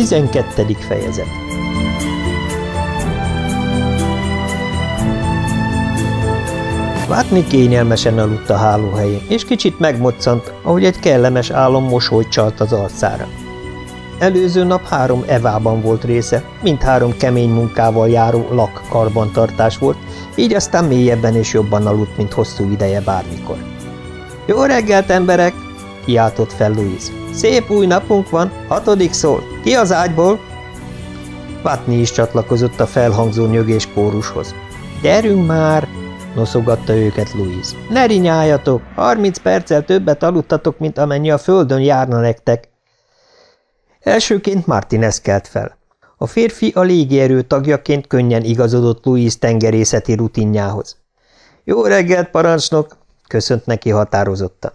12. fejezet Vátni kényelmesen aludt a hálóhelyén, és kicsit megmoccant, ahogy egy kellemes álom mosolyt csalt az arcára. Előző nap három evában volt része, mindhárom kemény munkával járó lak karbantartás volt, így aztán mélyebben és jobban aludt, mint hosszú ideje bármikor. – Jó reggelt, emberek! – kiáltott fel Louise. – Szép új napunk van, hatodik szól. Ki az ágyból? Vatni is csatlakozott a felhangzó nyögés kórushoz. – Gyerünk már! – noszogatta őket Louise. – Ne rinyáljatok! Harminc perccel többet aludtatok, mint amennyi a földön járna nektek. Elsőként Martinez kelt fel. A férfi a légierő tagjaként könnyen igazodott Louis tengerészeti rutinjához. – Jó reggelt, parancsnok! – köszönt neki határozottan.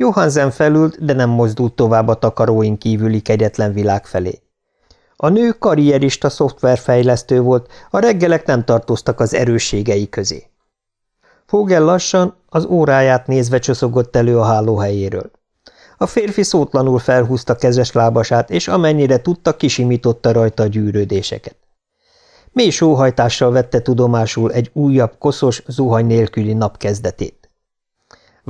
Johansen felült, de nem mozdult tovább a takaróin kívüli kegyetlen világ felé. A nő karrierista szoftverfejlesztő volt, a reggelek nem tartoztak az erősségei közé. Fogel lassan, az óráját nézve csoszogott elő a hálóhelyéről. A férfi szótlanul felhúzta kezes lábasát, és amennyire tudta, kisimította rajta a gyűrődéseket. Mély sóhajtással vette tudomásul egy újabb, koszos, zuhany nélküli nap kezdetét.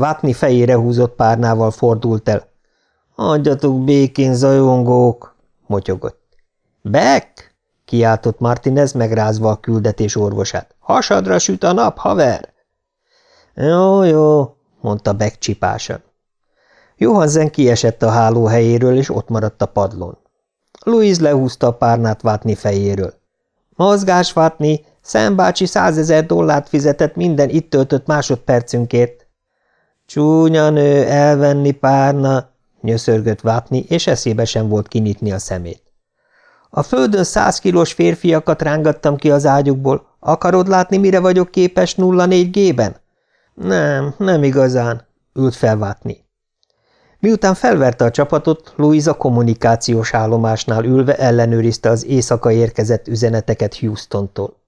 Vátni fejére húzott párnával fordult el. – Adjatok békén, zajongók! – motyogott. – Beck! – kiáltott Martinez, megrázva a küldetés orvosát. – Hasadra süt a nap, haver! – Jó, jó – mondta Beck csipásan. Johansen kiesett a háló helyéről, és ott maradt a padlón. Louise lehúzta a párnát Vátni fejéről. Mozgás, Vátni, Sam bácsi százezer dollárt fizetett minden itt töltött másodpercünkért. Csúnya nő, elvenni párna, nyöszörgött Vátni, és eszébe sem volt kinyitni a szemét. A földön száz kilós férfiakat rángattam ki az ágyukból. Akarod látni, mire vagyok képes 04G-ben? Nem, nem igazán, ült fel Vátni. Miután felverte a csapatot, Louisa kommunikációs állomásnál ülve ellenőrizte az éjszaka érkezett üzeneteket Houstontól.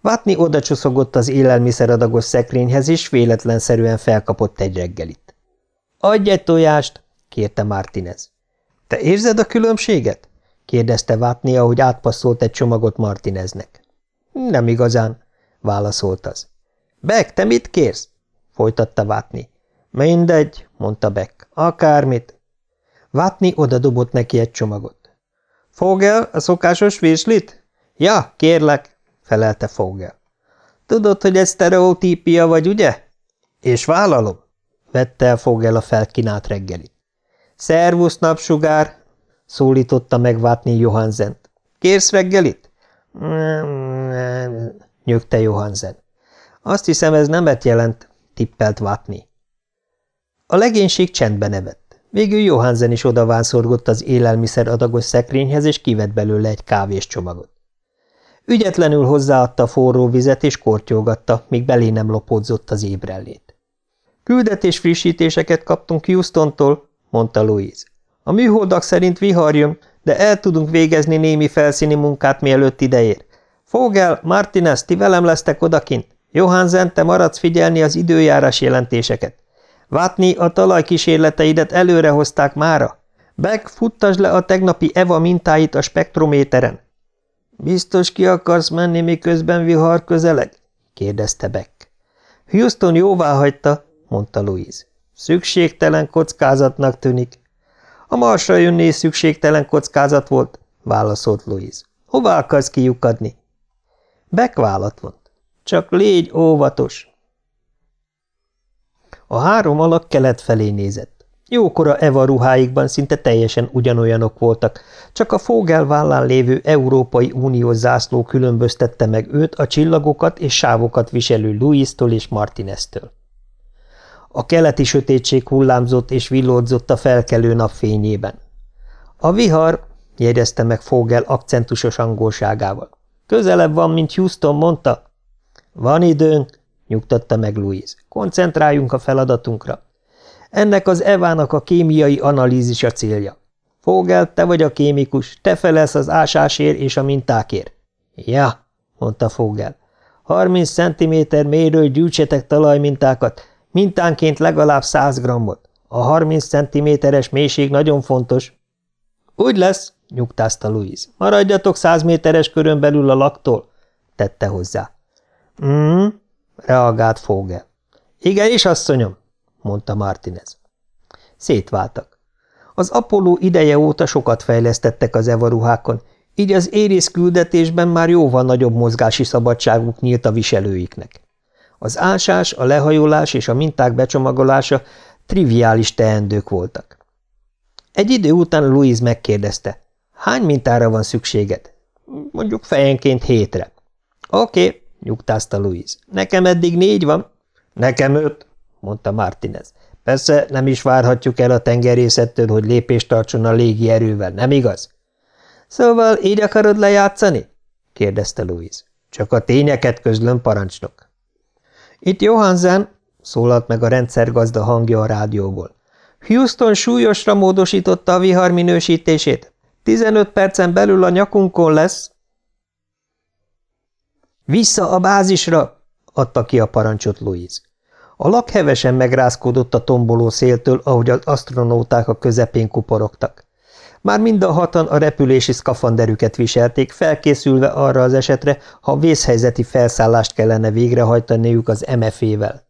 Vátni odacsoszogott az élelmiszeradagos szekrényhez, és véletlenszerűen felkapott egy reggelit. – Adj egy tojást! – kérte Martinez. – Te érzed a különbséget? – kérdezte Vátni, ahogy átpasszolt egy csomagot Martineznek. – Nem igazán – válaszolt az. – Beck, te mit kérsz? – folytatta Vátni. Mindegy, mondta Beck. Akármit. Vatni odadobott neki egy csomagot. Fogel, a szokásos virslit? Ja, kérlek, felelte Fogel. Tudod, hogy ez sztereotípia vagy, ugye? És vállalom, vette el Fogel a felkínált reggelit. Szervusz, napsugár, szólította meg Vatni Johansent. Kérsz reggelit? nyögte Johansen. Azt hiszem, ez nemet jelent, tippelt Vatni. A legénység csendben evett. Végül Johansen is odavánszorgott az élelmiszer adagos szekrényhez, és kivett belőle egy kávés csomagot. Ügyetlenül hozzáadta forró vizet, és kortyolgatta, míg belé nem lopódzott az ébrellét. Küldetés frissítéseket kaptunk Houstontól, mondta Louise. A műholdak szerint vihar de el tudunk végezni némi felszíni munkát, mielőtt ideér. Fogel, Martinez, ti velem lesztek odakint. Johansen, te maradsz figyelni az időjárás jelentéseket. Vátni, a talajkísérleteidet előre hozták mára? Beck, futtasd le a tegnapi Eva mintáit a spektrométeren. Biztos ki akarsz menni, miközben vihar közeleg? kérdezte Beck. Houston jóvá hagyta, mondta Louise. Szükségtelen kockázatnak tűnik. A marsra jönné szükségtelen kockázat volt, válaszolt Louise. Hová akarsz kiukadni? Beck vállat vont. Csak légy óvatos, a három alak kelet felé nézett. Jókora Eva ruháikban szinte teljesen ugyanolyanok voltak, csak a Fogel vállán lévő Európai Unió zászló különböztette meg őt a csillagokat és sávokat viselő Louis-tól és Martineztől. A keleti sötétség hullámzott és villódzott a felkelő nap fényében. A vihar, jegyezte meg Fogel akcentusos angolságával. Közelebb van, mint Houston mondta. Van időnk, nyugtatta meg Louise. Koncentráljunk a feladatunkra. Ennek az Evának a kémiai analízis a célja. Fogel, te vagy a kémikus, te felelsz az ásásért és a mintákért. Ja, mondta Fogel. 30 cm mélyről gyűjtsetek talajmintákat, mintánként legalább 100 grammot. A 30 cm-es mélység nagyon fontos. Úgy lesz, nyugtázta Louise. Maradjatok száz méteres körön belül a laktól, tette hozzá. Mm, reagált Fogel. Igenis, asszonyom, mondta Martinez. Szétváltak. Az Apollo ideje óta sokat fejlesztettek az evaruhákon, így az érész küldetésben már jóval nagyobb mozgási szabadságuk nyílt a viselőiknek. Az ásás, a lehajolás és a minták becsomagolása triviális teendők voltak. Egy idő után Louise megkérdezte, hány mintára van szükséged? Mondjuk fejenként hétre. Oké, okay, nyugtázta Louise. Nekem eddig négy van. Nekem öt, mondta Martinez. Persze nem is várhatjuk el a tengerészettől, hogy lépést tartson a légi erővel, nem igaz? Szóval így akarod lejátszani? kérdezte Louise. Csak a tényeket közlöm, parancsnok. Itt Johansen, szólalt meg a rendszergazda hangja a rádióból. Houston súlyosra módosította a vihar minősítését. 15 percen belül a nyakunkon lesz. Vissza a bázisra, adta ki a parancsot Louise. A lak hevesen megrázkódott a tomboló széltől, ahogy az astronauták a közepén kuporogtak. Már mind a hatan a repülési szkafanderüket viselték, felkészülve arra az esetre, ha vészhelyzeti felszállást kellene végrehajtaniuk az MF-ével.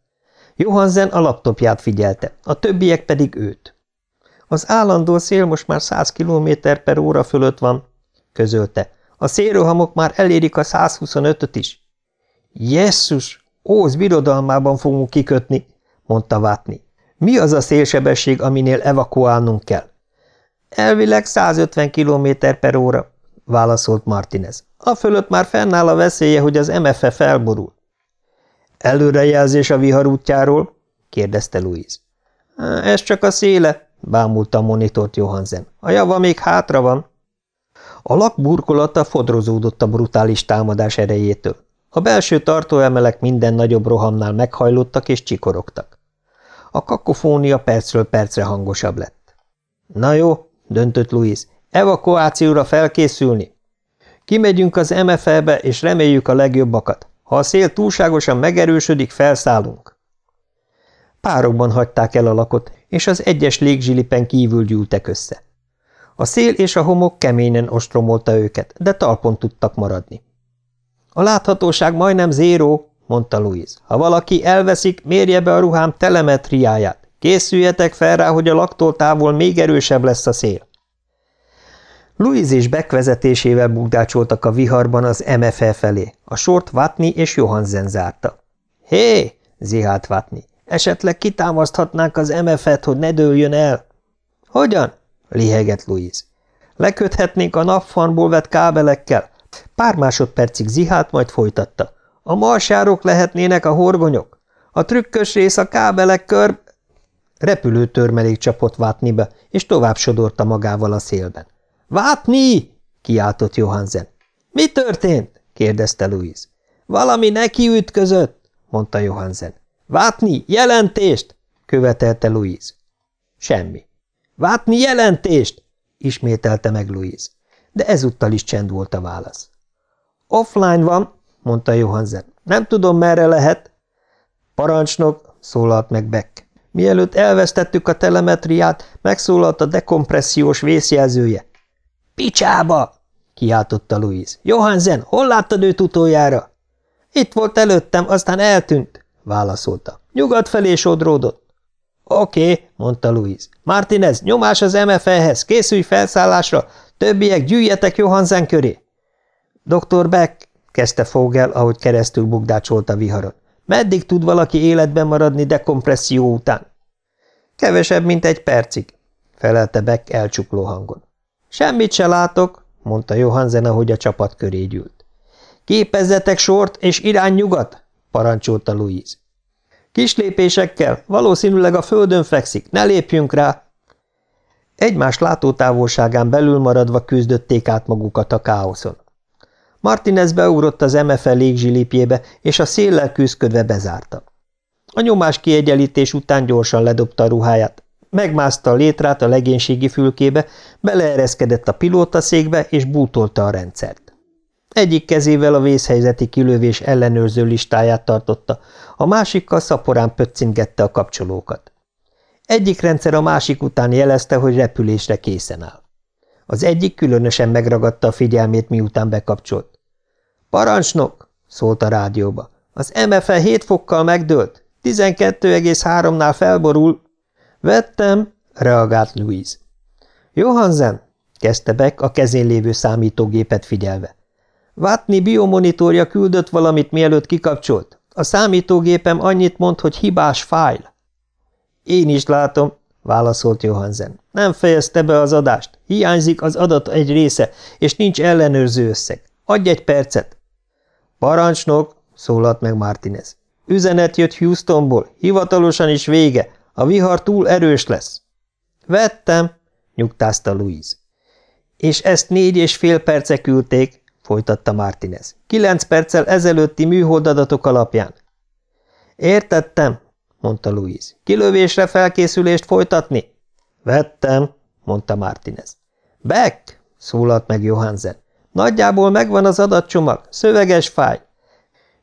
Johansen a laptopját figyelte, a többiek pedig őt. Az állandó szél most már 100 km per óra fölött van, közölte. A szélrohamok már elérik a 125-öt is. Jesszus, Óz birodalmában fogunk kikötni, mondta Vátni. Mi az a szélsebesség, aminél evakuálnunk kell? Elvileg 150 km per óra, válaszolt Martinez. A fölött már fennáll a veszélye, hogy az MFE felborul. Előrejelzés a vihar útjáról? kérdezte Louise. Ez csak a széle, bámulta a monitort Johansen. A java még hátra van. A lak burkolata fodrozódott a brutális támadás erejétől. A belső tartóemelek minden nagyobb rohamnál meghajlottak és csikorogtak. A kakofónia percről percre hangosabb lett. Na jó, döntött Louis, evakuációra felkészülni. Kimegyünk az MFL-be, és reméljük a legjobbakat. Ha a szél túlságosan megerősödik, felszállunk. Párokban hagyták el a lakot, és az egyes légzsilipen kívül gyűltek össze. A szél és a homok keményen ostromolta őket, de talpon tudtak maradni. A láthatóság majdnem zéró, mondta Louise. Ha valaki elveszik, mérje be a ruhám telemetriáját. Készüljetek fel rá, hogy a laktól távol még erősebb lesz a szél. Louise és Beck vezetésével bugdácsoltak a viharban az MFE felé. A sort Vatni és Johansen zárta. Hé, zihált Vatni, esetleg kitámaszthatnánk az MF-et, hogy ne dőljön el? Hogyan? lihegett Louise. Leköthetnénk a napfarmból vett kábelekkel. Pár másodpercig zihált, majd folytatta. A marsárok lehetnének a horgonyok. A trükkös rész a kábelek kör... Repülő törmelék csapott Vátnibe, és tovább sodorta magával a szélben. – Vátni! – kiáltott Johansen. – Mi történt? – kérdezte Louise. – Valami neki ütközött – mondta Johansen. – Vátni, jelentést! – követelte Louise. Semmi. – Vátni, jelentést! – ismételte meg Louise. De ezúttal is csend volt a válasz. – Offline van – mondta Johansen. – Nem tudom, merre lehet. – Parancsnok – szólalt meg Beck. Mielőtt elvesztettük a telemetriát, megszólalt a dekompressziós vészjelzője. – Picsába! – kiáltotta Louise. – Johansen, hol láttad őt utoljára? – Itt volt előttem, aztán eltűnt – válaszolta. – Nyugat felé sodródott. – Oké mondta Louise. – Martinez, nyomás az MFE-hez, készülj felszállásra, többiek gyűjjetek Johansen köré. – Dr. Beck – kezdte Fogel, ahogy keresztül bugdácsolt a viharon. Meddig tud valaki életben maradni dekompresszió után? Kevesebb, mint egy percig, felelte Beck elcsukló hangon. Semmit se látok, mondta Johansen, ahogy a csapat köré gyűlt. Képezzetek sort, és irány nyugat, parancsolta Louise. Kis lépésekkel, valószínűleg a földön fekszik, ne lépjünk rá. Egymás látótávolságán belül maradva küzdötték át magukat a káoszon. Martinez beugrott az MFL légzsilipjébe, és a széllel küzdködve bezárta. A nyomás kiegyenlítés után gyorsan ledobta a ruháját, megmászta a létrát a legénységi fülkébe, beleereszkedett a pilótaszékbe, és bútolta a rendszert. Egyik kezével a vészhelyzeti kilövés ellenőrző listáját tartotta, a másikkal szaporán pöccingette a kapcsolókat. Egyik rendszer a másik után jelezte, hogy repülésre készen áll. Az egyik különösen megragadta a figyelmét, miután bekapcsolt. – Parancsnok! – szólt a rádióba. – Az MFE 7 fokkal megdőlt. 12,3-nál felborul. – Vettem! – reagált Louise. – Johansen! – kezdte Beck a kezén lévő számítógépet figyelve. – Watney biomonitorja küldött valamit, mielőtt kikapcsolt. A számítógépem annyit mond, hogy hibás fájl. – Én is látom – válaszolt Johansen. – Nem fejezte be az adást. Hiányzik az adat egy része, és nincs ellenőrző összeg. Adj egy percet! – Parancsnok! – szólalt meg Martinez. – Üzenet jött Houstonból. Hivatalosan is vége. A vihar túl erős lesz. – Vettem! – nyugtázta Louise. – És ezt négy és fél perce küldték – folytatta Martinez. – Kilenc perccel ezelőtti műholdadatok alapján. – Értettem mondta Louise. Kilövésre felkészülést folytatni? Vettem, mondta Martinez. Beck, szólalt meg Johansen. Nagyjából megvan az adatcsomag, szöveges fáj.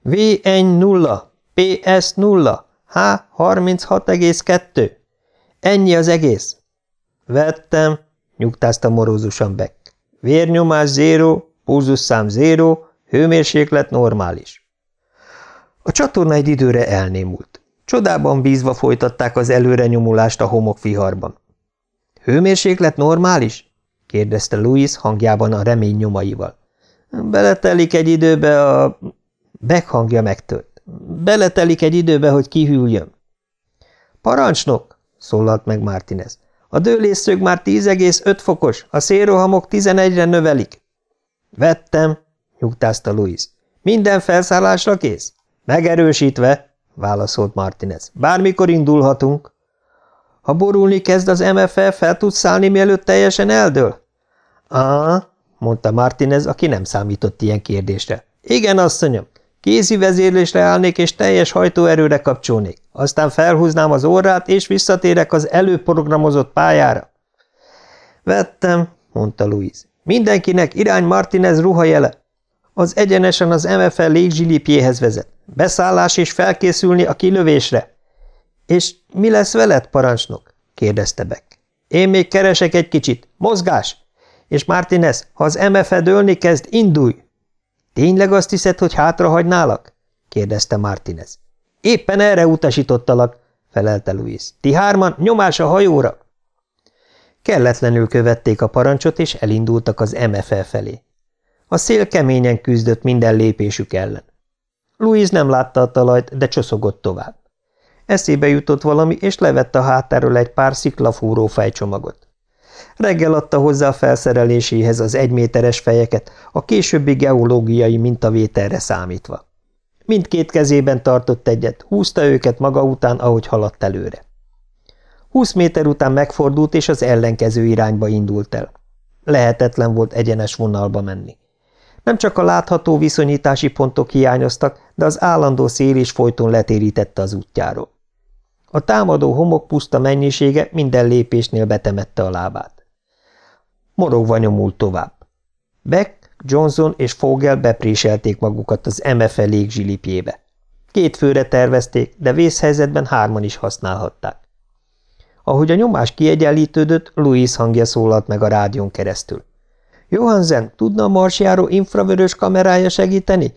VN0, PS0, H36,2. Ennyi az egész. Vettem, nyugtázta morózusan Beck. Vérnyomás zéro, pulzusszám zéro, hőmérséklet normális. A csatorna egy időre elnémult. Csodában bízva folytatták az előre nyomulást a homokviharban. – Hőmérséklet normális? – kérdezte Louis hangjában a remény nyomaival. – Beletelik egy időbe a… Beck hangja megtört. – Beletelik egy időbe, hogy kihűljön. – Parancsnok! – szólalt meg Martinez. – A dőlésszög már 10,5 fokos, a szélrohamok 11-re növelik. – Vettem! – nyugtázta Louis. – Minden felszállásra kész? – Megerősítve! Válaszolt Martinez. Bármikor indulhatunk. Ha borulni kezd az MFL, fel tudsz szállni, mielőtt teljesen eldől? Á, mondta Martinez, aki nem számított ilyen kérdésre. Igen, asszonyom. Kézi vezérlésre állnék, és teljes hajtóerőre kapcsolnék. Aztán felhúznám az órát, és visszatérek az előprogramozott pályára. Vettem, mondta Louise. Mindenkinek irány Martinez ruhajele. Az egyenesen az MFL légzsilipjéhez vezet. Beszállás és felkészülni a kilövésre. És mi lesz veled, parancsnok? kérdezte Beck. Én még keresek egy kicsit. Mozgás! És Martinez, ha az MFE dőlni kezd, indulj! Tényleg azt hiszed, hogy hátrahagynálak? kérdezte Martinez. Éppen erre utasítottalak, felelte Louis. Ti hárman nyomás a hajóra! Kelletlenül követték a parancsot, és elindultak az MFL felé. A szél keményen küzdött minden lépésük ellen. Louise nem látta a talajt, de csoszogott tovább. Eszébe jutott valami, és levette a hátáról egy pár sziklafúró fejcsomagot. Reggel adta hozzá a felszereléséhez az egyméteres fejeket, a későbbi geológiai mintavételre számítva. Mindkét kezében tartott egyet, húzta őket maga után, ahogy haladt előre. Húsz méter után megfordult, és az ellenkező irányba indult el. Lehetetlen volt egyenes vonalba menni. Nem csak a látható viszonyítási pontok hiányoztak, de az állandó szél is folyton letérítette az útjáról. A támadó homok puszta mennyisége minden lépésnél betemette a lábát. Morogva nyomult tovább. Beck, Johnson és Fogel bepréselték magukat az MFE légzsilipjébe. Két főre tervezték, de vészhelyzetben hárman is használhatták. Ahogy a nyomás kiegyenlítődött, Louis hangja szólalt meg a rádión keresztül. Johansen, tudna a marsjáró infravörös kamerája segíteni?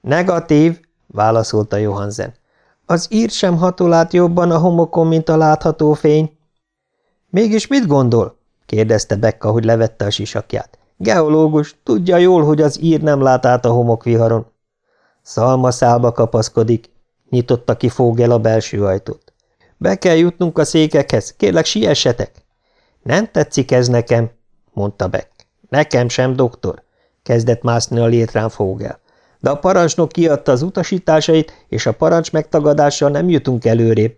Negatív, válaszolta Johansen. Az ír sem hatol át jobban a homokon, mint a látható fény. Mégis mit gondol? kérdezte Bekka, hogy levette a sisakját. Geológus, tudja jól, hogy az ír nem lát át a homokviharon. Szalmaszálba kapaszkodik, nyitotta ki Fogel a belső ajtót. Be kell jutnunk a székekhez, kérlek siessetek. Nem tetszik ez nekem, mondta Beck. Nekem sem, doktor, kezdett mászni a létrán Fogel. De a parancsnok kiadta az utasításait, és a parancs megtagadással nem jutunk előrébb.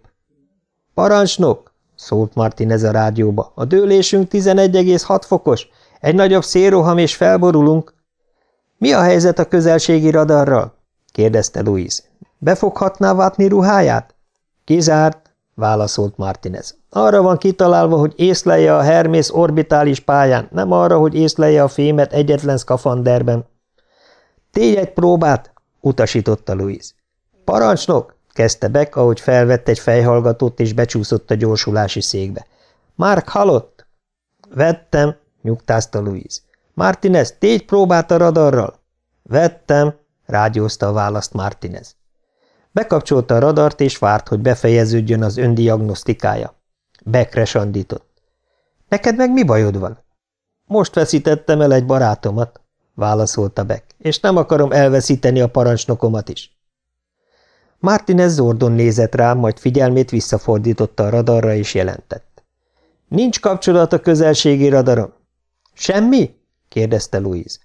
Parancsnok, szólt Martinez a rádióba, a dőlésünk 11,6 fokos, egy nagyobb szélroham és felborulunk. Mi a helyzet a közelségi radarral? kérdezte Louise. Befoghatná vátni ruháját? Kizárt, válaszolt Martinez. Arra van kitalálva, hogy észlelje a Hermész orbitális pályán, nem arra, hogy észlelje a fémet egyetlen szkafanderben. Tégy egy próbát, utasította Louis. Parancsnok, kezdte Beck, ahogy felvett egy fejhallgatót és becsúszott a gyorsulási székbe. Mark halott? Vettem, nyugtázta Louise. Martinez, tégy próbát a radarral. Vettem, rágyózta a választ Martinez. Bekapcsolta a radart, és várt, hogy befejeződjön az öndiagnosztikája. Bekre sandított. Neked meg mi bajod van? Most veszítettem el egy barátomat, válaszolta Beck, és nem akarom elveszíteni a parancsnokomat is. Martinez zordon nézett rám, majd figyelmét visszafordította a radarra, és jelentett. Nincs kapcsolat a közelségi radaron. Semmi? kérdezte Louise.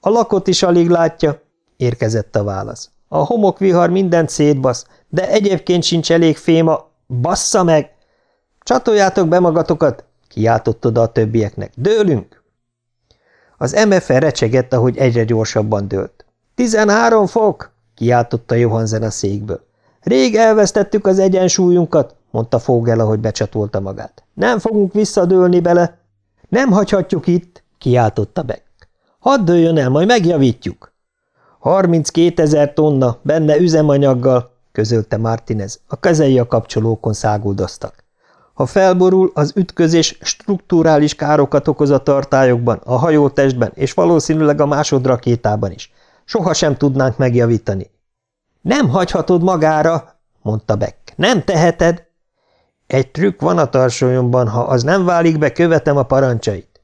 A lakot is alig látja, érkezett a válasz. A homokvihar mindent szétbasz, de egyébként sincs elég féma. Bassza meg! Csatoljátok be magatokat! kiáltott oda a többieknek. Dőlünk! Az MFR recsegett, ahogy egyre gyorsabban dőlt. Tizenhárom fok! kiáltotta Johansen a székből. Rég elvesztettük az egyensúlyunkat, mondta Fogel, ahogy becsatolta magát. Nem fogunk visszadőlni bele. Nem hagyhatjuk itt, kiáltotta Beck. Hadd dőljön el, majd megjavítjuk. Harminckét ezer tonna, benne üzemanyaggal, közölte Martinez. A kezei a kapcsolókon száguldoztak. Ha felborul, az ütközés strukturális károkat okoz a tartályokban, a hajótestben, és valószínűleg a másodrakétában is. Soha sem tudnánk megjavítani. Nem hagyhatod magára, mondta Beck. Nem teheted. Egy trükk van a tarsolyomban, ha az nem válik be, követem a parancsait.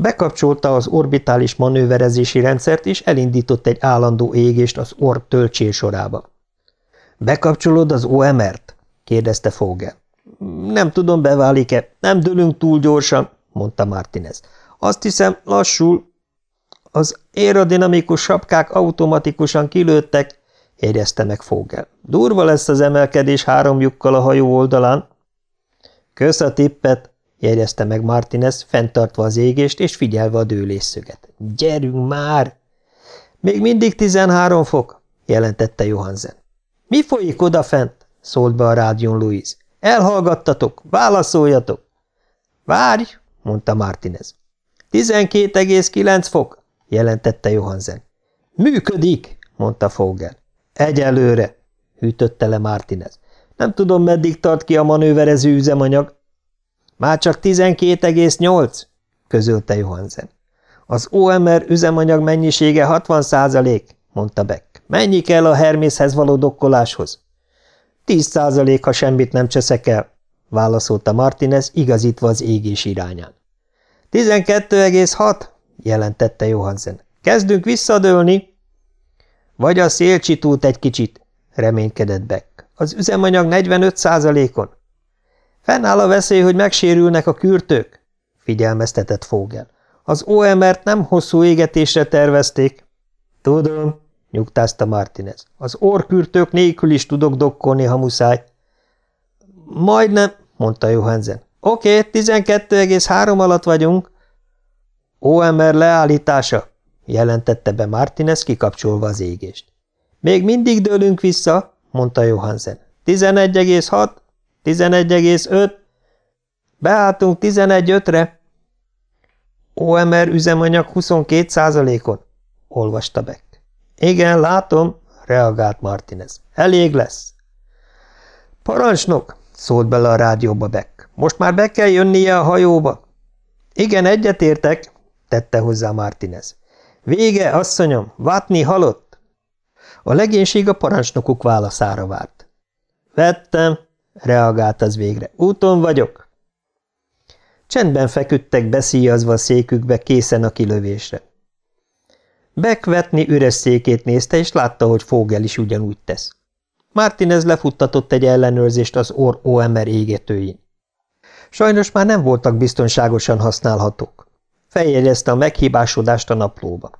Bekapcsolta az orbitális manőverezési rendszert, és elindított egy állandó égést az orb töltsér sorába. Bekapcsolod az OMR-t? kérdezte Fogel. Nem tudom, beválik-e. Nem dőlünk túl gyorsan, mondta Martinez. Azt hiszem, lassul. Az aerodinamikus sapkák automatikusan kilőttek, jegyezte meg Fogel. Durva lesz az emelkedés három lyukkal a hajó oldalán. Kösz a tippet, jegyezte meg Martinez, fenntartva az égést és figyelve a dőlésszöget. Gyerünk már! Még mindig tizenhárom fok, jelentette Johansen. Mi folyik odafent? szólt be a rádión Louise. Elhallgattatok, válaszoljatok! Várj, mondta Martinez. 12,9 fok, jelentette Johansen. Működik, mondta Fogel. Egyelőre, hűtötte le Martinez. Nem tudom, meddig tart ki a manőverező üzemanyag. Már csak 12,8, közölte Johansen. Az OMR üzemanyag mennyisége 60 százalék, mondta Beck. Mennyi kell a Hermészhez való dokkoláshoz? Tíz százalék, ha semmit nem cseszek el, válaszolta Martinez, igazítva az égés irányán. Tizenkettő egész hat, jelentette Johansen. Kezdünk visszadőlni. Vagy a szél csitult egy kicsit, reménykedett Beck. Az üzemanyag 45 százalékon. Fennáll a veszély, hogy megsérülnek a kürtők, figyelmeztetett Fogel. Az OMR-t nem hosszú égetésre tervezték. Tudom, nyugtázta Martinez. Az orkürtők nélkül is tudok dokkolni, ha muszáj. Majdnem, mondta Johansen. Oké, okay, 12,3 alatt vagyunk. OMR leállítása, jelentette be Martinez kikapcsolva az égést. Még mindig dőlünk vissza, mondta Johansen. 11,6, 11,5, beálltunk 11,5-re. OMR üzemanyag 22 százalékon, olvasta Beck. Igen, látom, reagált Martinez. Elég lesz. Parancsnok, szólt bele a rádióba Beck. Most már be kell jönnie a hajóba. Igen, egyetértek, tette hozzá Martinez. Vége, asszonyom, Vatni halott. A legénység a parancsnokuk válaszára várt. Vettem, reagált az végre. Úton vagyok. Csendben feküdtek beszíjazva a székükbe, készen a kilövésre. Bekvetni üres székét nézte, és látta, hogy Fogel is ugyanúgy tesz. Martinez lefuttatott egy ellenőrzést az OR OMR égetőjén. Sajnos már nem voltak biztonságosan használhatók. Feljegyezte a meghibásodást a naplóba.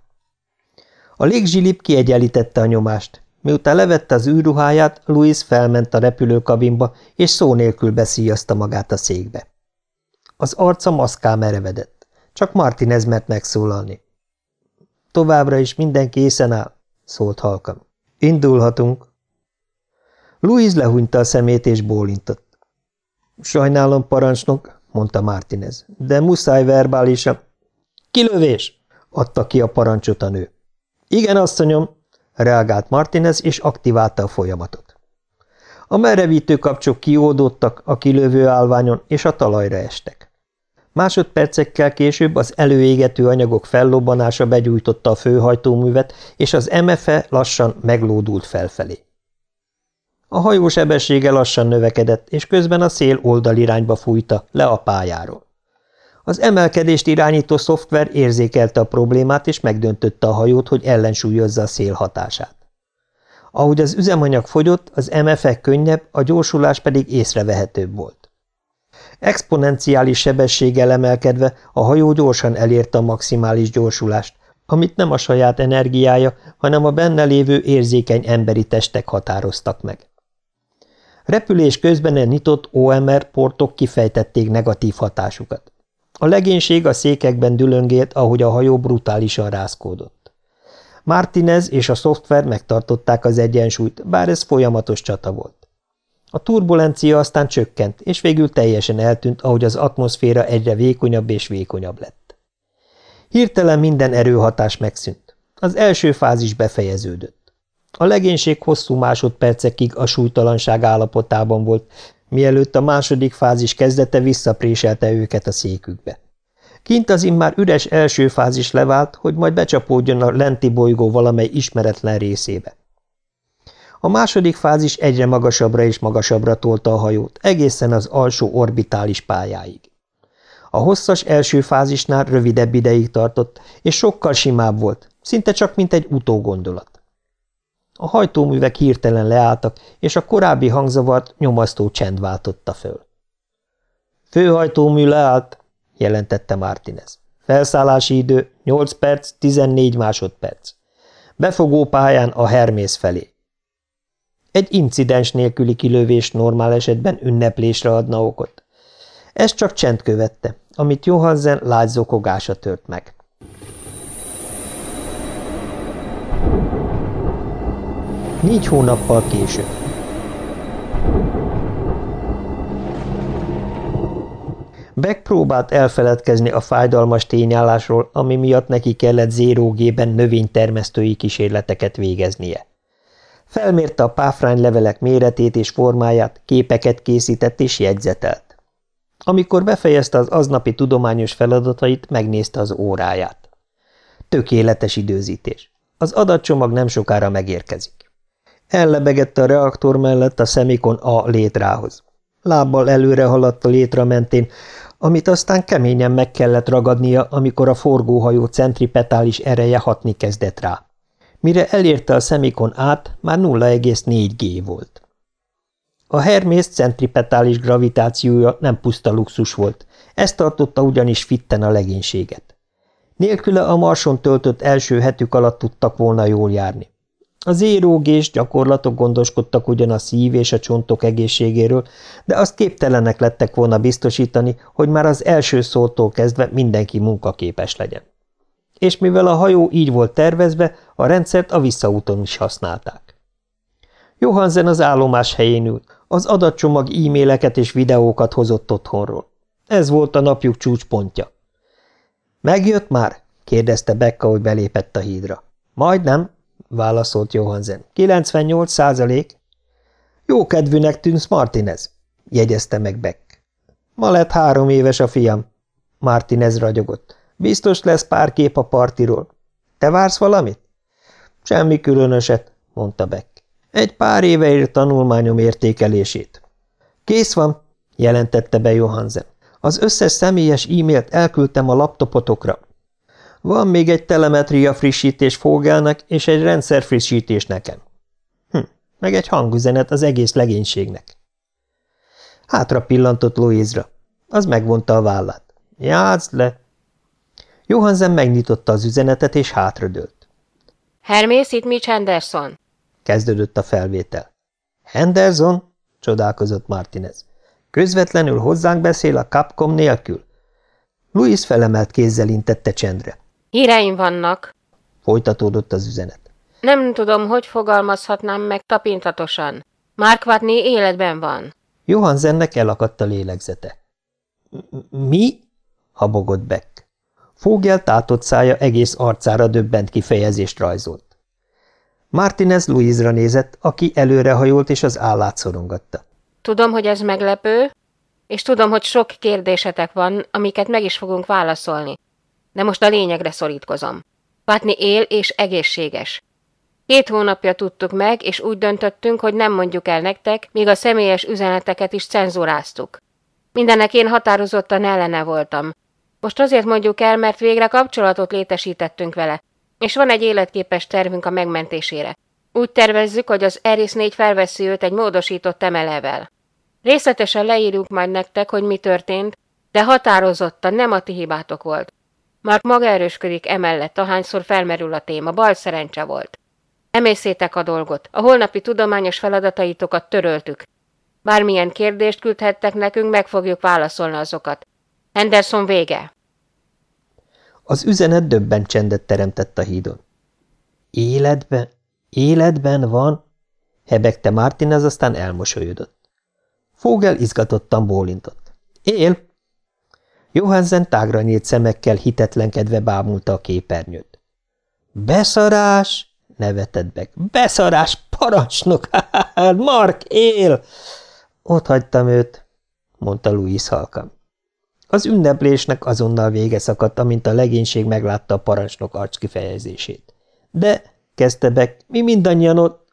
A légzsilip kiegyenlítette a nyomást. Miután levette az űrruháját, Louis felment a repülőkabinba, és szó nélkül beszíjazta magát a székbe. Az arca maszká merevedett. Csak Martinez mert megszólalni. Továbbra is minden készen áll, szólt halkan. Indulhatunk. Louis lehúnyta a szemét és bólintott. Sajnálom, parancsnok, mondta Martinez, de muszáj verbálisan. Kilövés! adta ki a parancsot a nő. Igen, asszonyom, reagált Martinez, és aktiválta a folyamatot. A merevítő kapcsok kiódottak a kilövő állványon, és a talajra estek. Másodpercekkel később az előégető anyagok fellobbanása begyújtotta a főhajtóművet, és az MFE lassan meglódult felfelé. A hajó sebessége lassan növekedett, és közben a szél oldalirányba fújta le a pályáról. Az emelkedést irányító szoftver érzékelte a problémát, és megdöntötte a hajót, hogy ellensúlyozza a szél hatását. Ahogy az üzemanyag fogyott, az MFE könnyebb, a gyorsulás pedig észrevehetőbb volt. Exponenciális sebességgel emelkedve a hajó gyorsan elérte a maximális gyorsulást, amit nem a saját energiája, hanem a benne lévő érzékeny emberi testek határoztak meg. Repülés közben a nyitott OMR portok kifejtették negatív hatásukat. A legénység a székekben dülöngélt, ahogy a hajó brutálisan rázkódott. Martinez és a szoftver megtartották az egyensúlyt, bár ez folyamatos csata volt. A turbulencia aztán csökkent, és végül teljesen eltűnt, ahogy az atmoszféra egyre vékonyabb és vékonyabb lett. Hirtelen minden erőhatás megszűnt. Az első fázis befejeződött. A legénység hosszú másodpercekig a súlytalanság állapotában volt, mielőtt a második fázis kezdete visszapréselte őket a székükbe. Kint az immár üres első fázis levált, hogy majd becsapódjon a lenti bolygó valamely ismeretlen részébe. A második fázis egyre magasabbra és magasabbra tolta a hajót, egészen az alsó orbitális pályáig. A hosszas első fázisnál rövidebb ideig tartott, és sokkal simább volt, szinte csak mint egy utógondolat. A hajtóművek hirtelen leálltak, és a korábbi hangzavart nyomasztó csend váltotta föl. Főhajtómű leállt, jelentette Martinez. Felszállási idő 8 perc, 14 másodperc. Befogó pályán a Hermész felé. Egy incidens nélküli kilövés normál esetben ünneplésre adna okot. Ez csak csend követte, amit Johansen lágy zokogása tört meg. Négy hónappal később. Beck próbált elfeledkezni a fájdalmas tényállásról, ami miatt neki kellett zérógében növénytermesztői kísérleteket végeznie. Felmérte a páfránylevelek méretét és formáját, képeket készített és jegyzetelt. Amikor befejezte az aznapi tudományos feladatait, megnézte az óráját. Tökéletes időzítés. Az adatcsomag nem sokára megérkezik. Ellebegett a reaktor mellett a szemikon A létrához. Lábbal előre haladt a létra mentén, amit aztán keményen meg kellett ragadnia, amikor a forgóhajó centripetális ereje hatni kezdett rá. Mire elérte a szemikon át, már 0,4 G volt. A Hermész centripetális gravitációja nem puszta luxus volt, ez tartotta ugyanis fitten a legénységet. Nélküle a marson töltött első hetük alatt tudtak volna jól járni. A zérógés gyakorlatok gondoskodtak ugyan a szív és a csontok egészségéről, de azt képtelenek lettek volna biztosítani, hogy már az első szótól kezdve mindenki munkaképes legyen. És mivel a hajó így volt tervezve, a rendszert a visszaúton is használták. Johansen az állomás helyén ült, az adatcsomag e-maileket és videókat hozott otthonról. Ez volt a napjuk csúcspontja. – Megjött már? – kérdezte Becca, hogy belépett a hídra. – Majdnem válaszolt Johansen. 98 százalék. Jó kedvűnek tűnsz, Martinez, jegyezte meg Beck. Ma lett három éves a fiam. Martinez ragyogott. Biztos lesz pár kép a partiról. Te vársz valamit? Semmi különöset, mondta Beck. Egy pár éve írt tanulmányom értékelését. Kész van, jelentette be Johansen. Az összes személyes e-mailt elküldtem a laptopotokra. Van még egy telemetria frissítés Fogelnek, és egy rendszer frissítés nekem. Hm, meg egy hangüzenet az egész legénységnek. Hátra pillantott Louise-ra. Az megvonta a vállát. Játszd le! Johansen megnyitotta az üzenetet, és hátradőlt. Hermész, itt Mitch Henderson. Kezdődött a felvétel. Henderson? csodálkozott Martinez. Közvetlenül hozzánk beszél a Capcom nélkül? Louis felemelt kézzel intette csendre. Híreim vannak. Folytatódott az üzenet. Nem tudom, hogy fogalmazhatnám meg tapintatosan. Mark Watney életben van. Johansennek elakadt a lélegzete. – Mi? – habogott Beck. Fogel tátott szája egész arcára döbbent kifejezést rajzolt. Martinez Louise-ra nézett, aki előrehajolt és az állát szorongatta. – Tudom, hogy ez meglepő. és tudom, hogy sok kérdésetek van, amiket meg is fogunk válaszolni. De most a lényegre szorítkozom. Pátni él és egészséges. Két hónapja tudtuk meg, és úgy döntöttünk, hogy nem mondjuk el nektek, míg a személyes üzeneteket is cenzúráztuk. Mindennek én határozottan ellene voltam. Most azért mondjuk el, mert végre kapcsolatot létesítettünk vele, és van egy életképes tervünk a megmentésére. Úgy tervezzük, hogy az Eris 4 felveszi őt egy módosított emelevel. Részletesen leírjuk majd nektek, hogy mi történt, de határozottan nem a ti hibátok volt. Mark maga erősködik emellett, ahányszor felmerül a téma, bal szerencse volt. Emészétek a dolgot, a holnapi tudományos feladataitokat töröltük. Bármilyen kérdést küldhettek nekünk, meg fogjuk válaszolni azokat. Henderson vége. Az üzenet döbben csendet teremtett a hídon. Életben, életben van? hebegte Martinez, aztán elmosolyodott. Fogel izgatottan bólintott. Él! Johansen tágra nyílt szemekkel hitetlenkedve bámulta a képernyőt. Beszarás! nevetett meg. Beszarás, parancsnok! Mark, él! Ott hagytam őt, mondta Louis halkan. Az ünneplésnek azonnal vége szakadt, amint a legénység meglátta a parancsnok arckifejezését. De, kezdte Beck, mi mindannyian ott...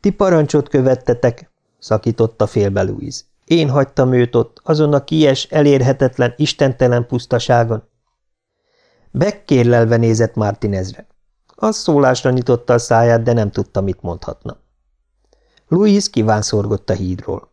Ti parancsot követtetek, szakította félbe Louise. Én hagytam őt ott, azon a kies, elérhetetlen, istentelen pusztaságon. Beck kérlelve nézett Martinezre. Az szólásra nyitotta a száját, de nem tudta, mit mondhatna. Louise kívánszorgott a hídról.